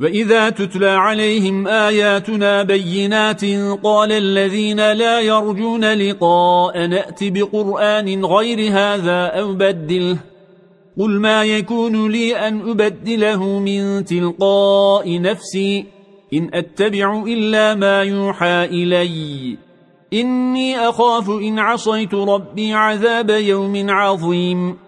وَإِذَا تُتْلَى عَلَيْهِمْ آيَاتُنَا بَيِّنَاتٍ قَالَ الَّذِينَ لَا يَرْجُونَ لِقَاءَ نَأْتِ بِقُرْآنٍ غَيْرِ هَذَا أَوْ بَدِّلْهُ قُلْ مَا يَكُونُ لِي أَنْ أُبَدِّلَهُ مِنْ تِلْقَاءِ نَفْسِي إِنْ أَتَّبِعُ إِلَّا مَا يُوحَى إِلَيَّ إِنِّي أَخَافُ إِنْ عَصَيْتُ رَبِّي عَذَابَ يَوْمٍ عَظِيمٍ